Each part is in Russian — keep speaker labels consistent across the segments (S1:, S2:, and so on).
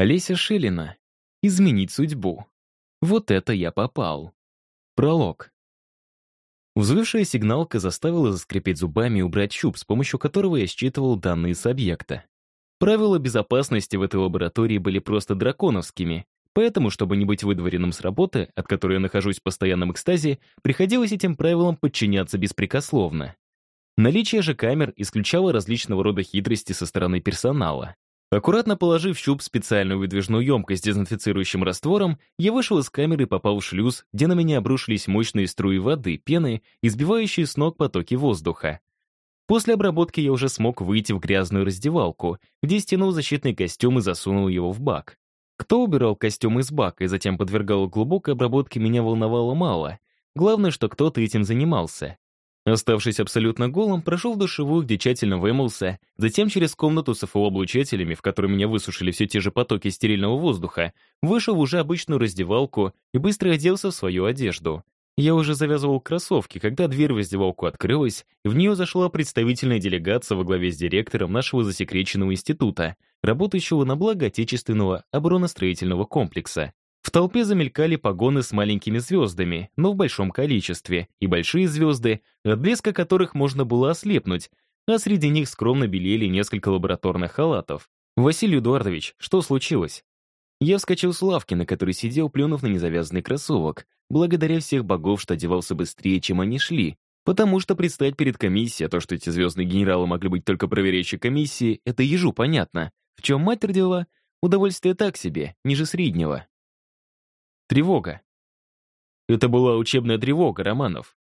S1: Олеся Шилина. Изменить судьбу. Вот это я попал. Пролог. Взвывшая сигналка заставила заскрипеть зубами и убрать щуп, с помощью которого я считывал данные с объекта. Правила безопасности в этой лаборатории были просто драконовскими, поэтому, чтобы не быть выдворенным с работы, от которой я нахожусь в постоянном экстазе, приходилось этим правилам подчиняться беспрекословно. Наличие же камер исключало различного рода хитрости со стороны персонала. Аккуратно положив в щуп специальную выдвижную емкость с дезинфицирующим раствором, я вышел из камеры и попал в шлюз, где на меня обрушились мощные струи воды, пены, избивающие с ног потоки воздуха. После обработки я уже смог выйти в грязную раздевалку, где стянул защитный костюм и засунул его в бак. Кто убирал костюм из бака и затем подвергал глубокой обработке, меня волновало мало. Главное, что кто-то этим занимался. Оставшись абсолютно голым, прошел в душевую, где тщательно вымылся, затем через комнату с ФО-облучателями, в которой меня высушили все те же потоки стерильного воздуха, вышел в уже обычную раздевалку и быстро оделся в свою одежду. Я уже завязывал кроссовки, когда дверь в раздевалку открылась, и в нее зашла представительная делегация во главе с директором нашего засекреченного института, работающего на благо отечественного обороностроительного комплекса. В толпе замелькали погоны с маленькими звездами, но в большом количестве, и большие звезды, от блеска которых можно было ослепнуть, а среди них скромно белели несколько лабораторных халатов. «Василий Эдуардович, что случилось?» Я вскочил с лавки, на которой сидел, плюнув на незавязанный кроссовок, благодаря всех богов, что одевался быстрее, чем они шли, потому что предстать перед комиссией, а то, что эти звездные генералы могли быть только проверяющей комиссией, это ежу понятно. В чем мать родила? Удовольствие так себе, ниже среднего. Тревога. Это была учебная тревога, Романов.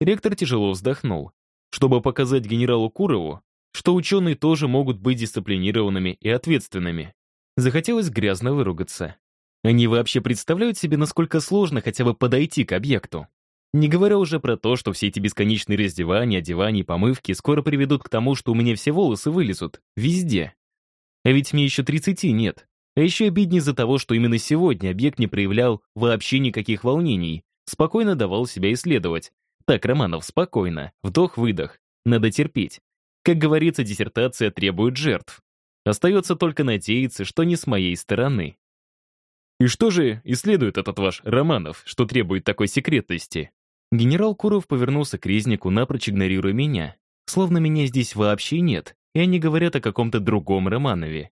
S1: Ректор тяжело вздохнул. Чтобы показать генералу Курову, что ученые тоже могут быть дисциплинированными и ответственными. Захотелось грязно выругаться. Они вообще представляют себе, насколько сложно хотя бы подойти к объекту. Не говоря уже про то, что все эти бесконечные раздевания, одевания помывки скоро приведут к тому, что у меня все волосы вылезут. Везде. А ведь мне еще 30 нет. А еще обиднее из-за того, что именно сегодня объект не проявлял вообще никаких волнений, спокойно давал себя исследовать. Так, Романов, спокойно, вдох-выдох, надо терпеть. Как говорится, диссертация требует жертв. Остается только надеяться, что не с моей стороны. И что же исследует этот ваш Романов, что требует такой секретности? Генерал Куров повернулся к резнику, напрочь игнорируя меня. Словно меня здесь вообще нет, и они говорят о каком-то другом Романове.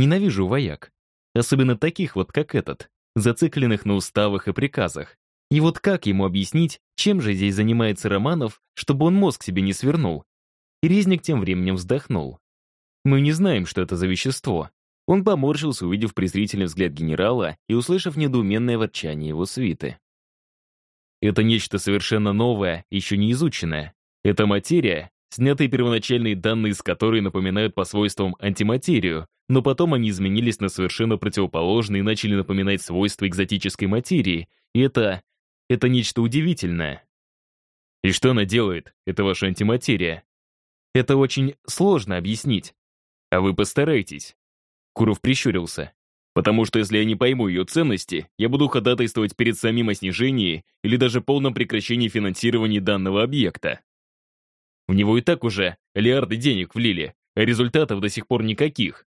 S1: Ненавижу вояк. Особенно таких вот, как этот, зацикленных на уставах и приказах. И вот как ему объяснить, чем же здесь занимается Романов, чтобы он мозг себе не свернул? И резник тем временем вздохнул. Мы не знаем, что это за вещество. Он поморщился, увидев презрительный взгляд генерала и услышав недоуменное ворчание его свиты. Это нечто совершенно новое, еще не изученное. Это материя, снятые первоначальные данные из которой напоминают по свойствам антиматерию, но потом они изменились на совершенно противоположные и начали напоминать свойства экзотической материи, и это... это нечто удивительное. И что она делает, это ваша антиматерия? Это очень сложно объяснить. А вы постарайтесь. Куров прищурился. Потому что если я не пойму ее ценности, я буду ходатайствовать перед самим о снижении или даже полном прекращении финансирования данного объекта. В него и так уже миллиарды денег влили, а результатов до сих пор никаких.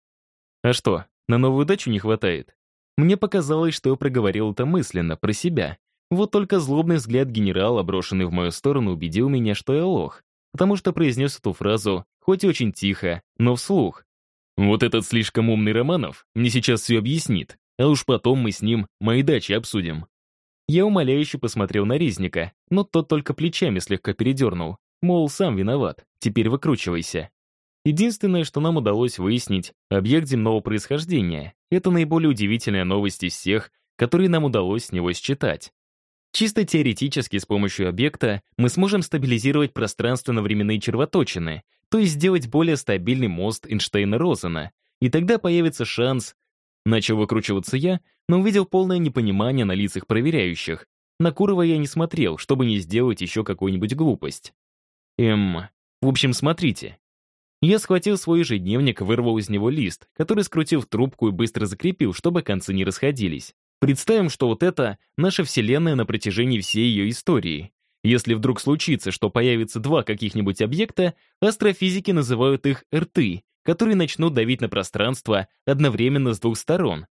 S1: А что, на новую дачу не хватает? Мне показалось, что я проговорил это мысленно, про себя. Вот только злобный взгляд генерала, брошенный в мою сторону, убедил меня, что я лох, потому что произнес эту фразу, хоть и очень тихо, но вслух. Вот этот слишком умный Романов мне сейчас все объяснит, а уж потом мы с ним мои дачи обсудим. Я умоляюще посмотрел на Резника, но тот только плечами слегка передернул. Мол, сам виноват, теперь выкручивайся. Единственное, что нам удалось выяснить, объект земного происхождения. Это наиболее удивительная новость из всех, которые нам удалось с него считать. Чисто теоретически с помощью объекта мы сможем стабилизировать пространственно-временные червоточины, то есть сделать более стабильный мост Эйнштейна-Розена, и тогда появится шанс... Начал выкручиваться я, но увидел полное непонимание на лицах проверяющих. На Курова я не смотрел, чтобы не сделать еще какую-нибудь глупость. Эм, в общем, смотрите. Я схватил свой ежедневник, вырвал из него лист, который скрутил в трубку и быстро закрепил, чтобы концы не расходились. Представим, что вот это наша Вселенная на протяжении всей ее истории. Если вдруг случится, что появится два каких-нибудь объекта, астрофизики называют их рты, которые начнут давить на пространство одновременно с двух сторон,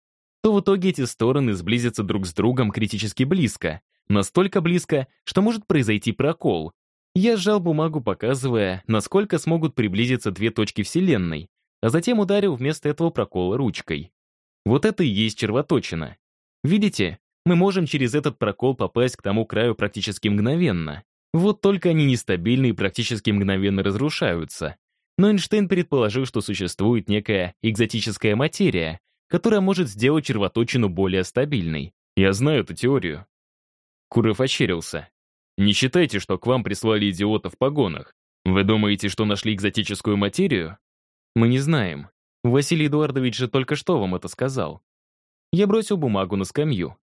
S1: то в итоге эти стороны сблизятся друг с другом критически близко, настолько близко, что может произойти прокол. Я сжал бумагу, показывая, насколько смогут приблизиться две точки Вселенной, а затем ударил вместо этого прокола ручкой. Вот это и есть червоточина. Видите, мы можем через этот прокол попасть к тому краю практически мгновенно. Вот только они нестабильны и практически мгновенно разрушаются. Но Эйнштейн предположил, что существует некая экзотическая материя, которая может сделать червоточину более стабильной. Я знаю эту теорию. Куров ощерился. Не считайте, что к вам прислали идиота в погонах. Вы думаете, что нашли экзотическую материю? Мы не знаем. Василий Эдуардович же только что вам это сказал. Я бросил бумагу на скамью.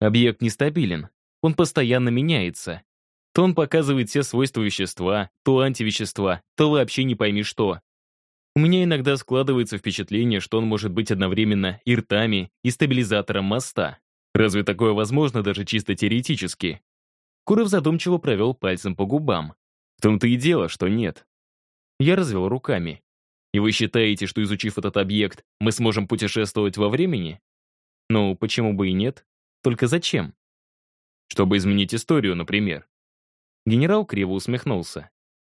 S1: Объект нестабилен. Он постоянно меняется. То он показывает все свойства вещества, то антивещества, то вообще не пойми что. У меня иногда складывается впечатление, что он может быть одновременно и ртами, и стабилизатором моста. Разве такое возможно даже чисто теоретически? Куров задумчиво провел пальцем по губам. В том-то и дело, что нет. Я развел руками. И вы считаете, что изучив этот объект, мы сможем путешествовать во времени? Ну, почему бы и нет? Только зачем? Чтобы изменить историю, например. Генерал криво усмехнулся.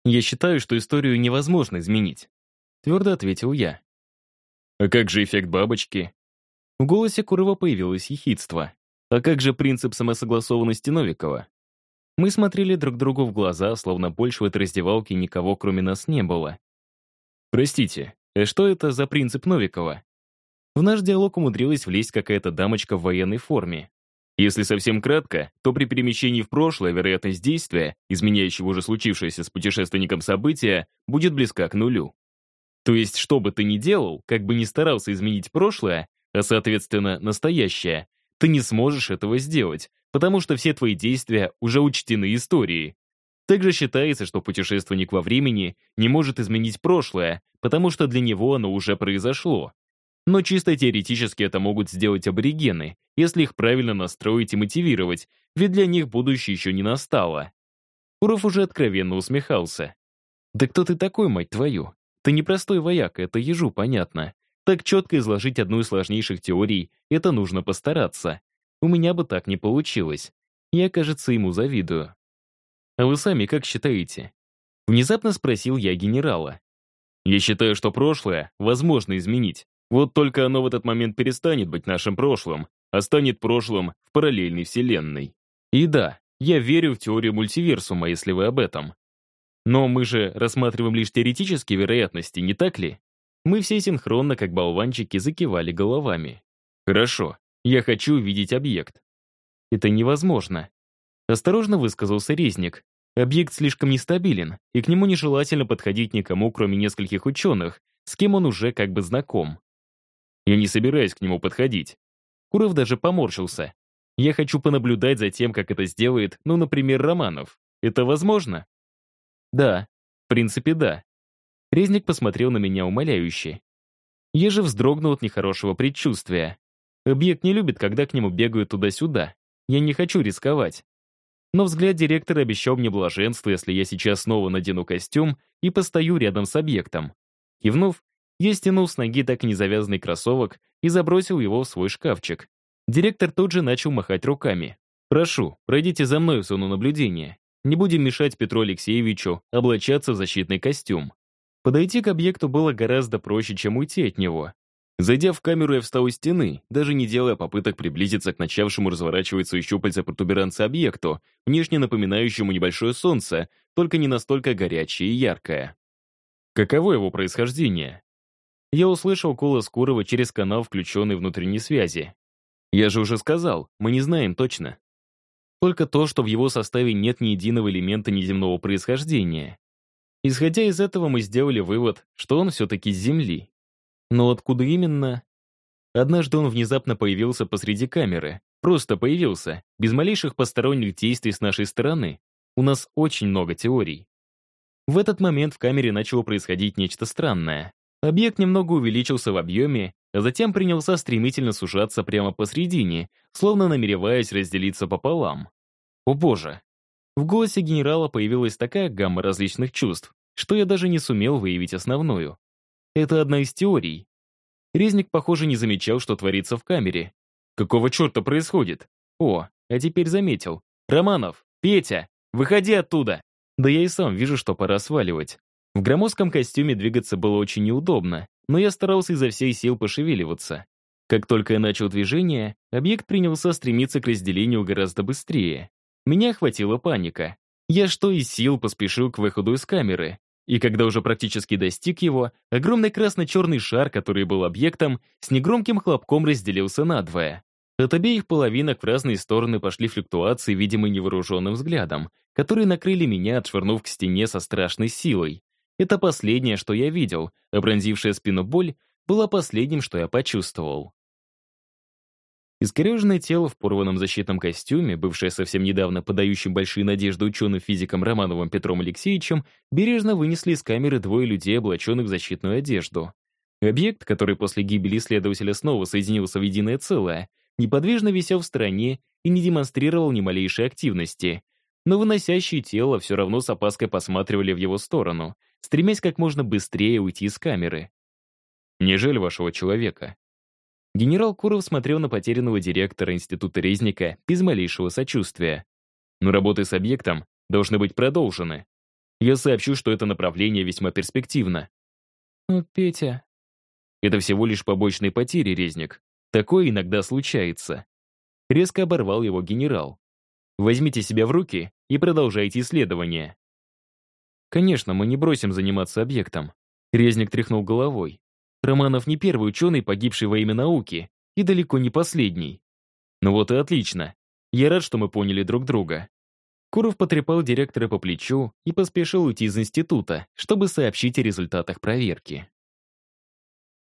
S1: «Я считаю, что историю невозможно изменить», — твердо ответил я. «А как же эффект бабочки?» В голосе Курова появилось ехидство. «А как же принцип самосогласованности Новикова?» Мы смотрели друг другу в глаза, словно больше в этой раздевалке никого, кроме нас, не было. «Простите, а что это за принцип Новикова?» В наш диалог умудрилась влезть какая-то дамочка в военной форме. Если совсем кратко, то при перемещении в прошлое вероятность действия, изменяющего уже случившееся с путешественником события, будет близка к нулю. То есть, что бы ты ни делал, как бы ни старался изменить прошлое, а соответственно настоящее, ты не сможешь этого сделать, потому что все твои действия уже учтены историей. Также считается, что путешественник во времени не может изменить прошлое, потому что для него оно уже произошло. Но чисто теоретически это могут сделать аборигены, если их правильно настроить и мотивировать, ведь для них будущее еще не настало. Куров уже откровенно усмехался. «Да кто ты такой, мать твою? Ты не простой вояк, это ежу понятно. Так четко изложить одну из сложнейших теорий, это нужно постараться. У меня бы так не получилось. Я, кажется, ему завидую. А вы сами как считаете? Внезапно спросил я генерала. Я считаю, что прошлое возможно изменить. Вот только оно в этот момент перестанет быть нашим прошлым, а станет прошлым в параллельной вселенной. И да, я верю в теорию мультиверсума, если вы об этом. Но мы же рассматриваем лишь теоретические вероятности, не так ли? Мы все синхронно, как болванчики, закивали головами. Хорошо, я хочу увидеть объект. Это невозможно. Осторожно высказался Резник. Объект слишком нестабилен, и к нему нежелательно подходить никому, кроме нескольких ученых, с кем он уже как бы знаком. Я не собираюсь к нему подходить. Куров даже поморщился. Я хочу понаблюдать за тем, как это сделает, ну, например, Романов. Это возможно? Да, в принципе, да. Резник посмотрел на меня умоляюще. Я же вздрогнул от нехорошего предчувствия. Объект не любит, когда к нему бегают туда-сюда. Я не хочу рисковать. Но взгляд директора обещал мне блаженство, если я сейчас снова надену костюм и постою рядом с объектом. Кивнув, я стянул с ноги так и кроссовок и забросил его в свой шкафчик. Директор тут же начал махать руками. «Прошу, пройдите за мной в зону наблюдения. Не будем мешать Петру Алексеевичу облачаться в защитный костюм». Подойти к объекту было гораздо проще, чем уйти от него. Зайдя в камеру, я встал у стены, даже не делая попыток приблизиться к начавшему разворачиваться щупальца протуберанца объекту, внешне напоминающему небольшое солнце, только не настолько горячее и яркое. Каково его происхождение? Я услышал голос Курова через канал включенной внутренней связи. Я же уже сказал, мы не знаем точно. Только то, что в его составе нет ни единого элемента неземного происхождения. Исходя из этого, мы сделали вывод, что он все-таки с Земли. Но откуда именно? Однажды он внезапно появился посреди камеры. Просто появился, без малейших посторонних действий с нашей стороны. У нас очень много теорий. В этот момент в камере начало происходить нечто странное. Объект немного увеличился в объеме, а затем принялся стремительно сужаться прямо посредине, словно намереваясь разделиться пополам. О боже! В голосе генерала появилась такая гамма различных чувств, что я даже не сумел выявить основную. Это одна из теорий. Резник, похоже, не замечал, что творится в камере. Какого черта происходит? О, а теперь заметил. Романов, Петя, выходи оттуда. Да я и сам вижу, что пора сваливать. В громоздком костюме двигаться было очень неудобно, но я старался изо всей сил пошевеливаться. Как только я начал движение, объект принялся стремиться к разделению гораздо быстрее. Меня охватила паника. Я что из сил поспешил к выходу из камеры. И когда уже практически достиг его, огромный красно-черный шар, который был объектом, с негромким хлопком разделился надвое. От обеих половинок в разные стороны пошли флюктуации, видимо, невооруженным взглядом, которые накрыли меня, отшвырнув к стене со страшной силой. Это последнее, что я видел, а пронзившая спину боль была последним, что я почувствовал. Искореженное тело в порванном защитном костюме, бывшее совсем недавно подающим большие надежды ученым-физикам Романовым Петром Алексеевичем, бережно вынесли из камеры двое людей, облаченных в защитную одежду. Объект, который после гибели исследователя снова соединился в единое целое, неподвижно висел в стороне и не демонстрировал ни малейшей активности. Но выносящие тело все равно с опаской посматривали в его сторону, стремясь как можно быстрее уйти из камеры. «Не жаль вашего человека», Генерал Куров смотрел на потерянного директора Института Резника без малейшего сочувствия. Но работы с объектом должны быть продолжены. Я сообщу, что это направление весьма перспективно.
S2: «Ну, Петя...»
S1: Это всего лишь побочные потери, Резник. Такое иногда случается. Резко оборвал его генерал. Возьмите себя в руки и продолжайте исследование. Конечно, мы не бросим заниматься объектом. Резник тряхнул головой. Романов не первый ученый, погибший во имя науки, и далеко не последний. Ну вот и отлично. Я рад, что мы поняли друг друга. Куров потрепал директора по плечу и поспешил уйти из института, чтобы сообщить о результатах проверки.